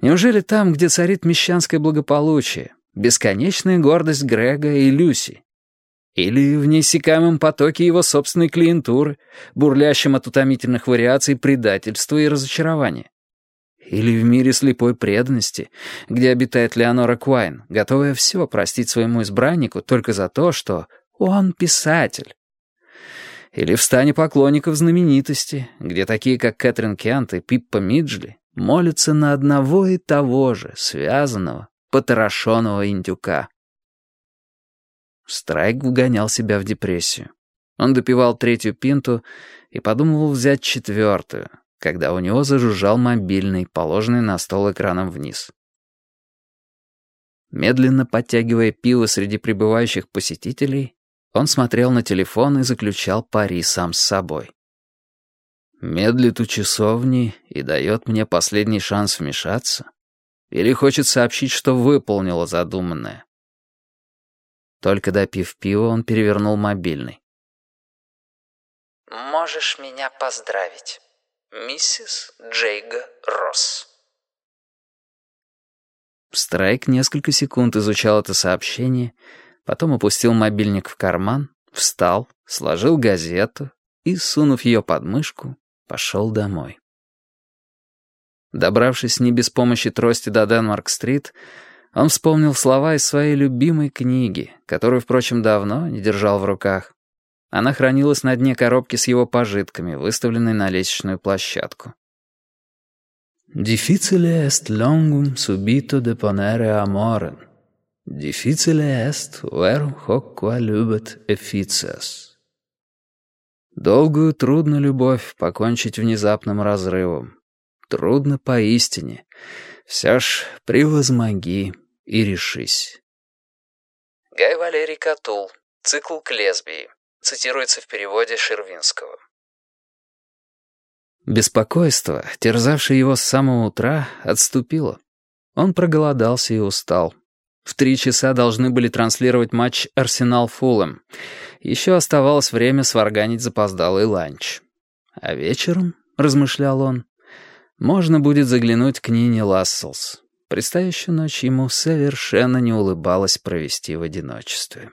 Неужели там, где царит мещанское благополучие, бесконечная гордость Грега и Люси? Или в неиссякаемом потоке его собственной клиентуры, бурлящем от утомительных вариаций предательства и разочарования? Или в мире слепой преданности, где обитает Леонора Куайн, готовая все простить своему избраннику только за то, что он писатель? Или в стане поклонников знаменитости, где такие, как Кэтрин Кент и Пиппа Миджли, молятся на одного и того же, связанного, потрошенного индюка? Страйк вгонял себя в депрессию. Он допивал третью пинту и подумывал взять четвертую, когда у него зажужжал мобильный, положенный на стол экраном вниз. Медленно подтягивая пиво среди прибывающих посетителей, он смотрел на телефон и заключал пари сам с собой. Медлит у часовни и дает мне последний шанс вмешаться? Или хочет сообщить, что выполнила задуманное? Только допив пиво, он перевернул мобильный. «Можешь меня поздравить, миссис Джейга Росс». Страйк несколько секунд изучал это сообщение, потом опустил мобильник в карман, встал, сложил газету и, сунув ее под мышку, пошел домой. Добравшись не без помощи трости до Денмарк-стрит, он вспомнил слова из своей любимой книги, которую, впрочем, давно не держал в руках. Она хранилась на дне коробки с его пожитками, выставленной на лестничную площадку. «Difficile est longum subito deponere amorem. Difficile est verum hoc qua lubet efficias». Долгую трудно любовь покончить внезапным разрывом. Трудно поистине. Все ж превозмоги и решись. Гай Валерий Катул. Цикл к лесбии. Цитируется в переводе Шервинского. Беспокойство, терзавшее его с самого утра, отступило. Он проголодался и устал. В три часа должны были транслировать матч «Арсенал-Фулэм». Еще оставалось время сварганить запоздалый ланч. А вечером, — размышлял он, — можно будет заглянуть к Нине Ласселс. Предстоящую ночь ему совершенно не улыбалось провести в одиночестве.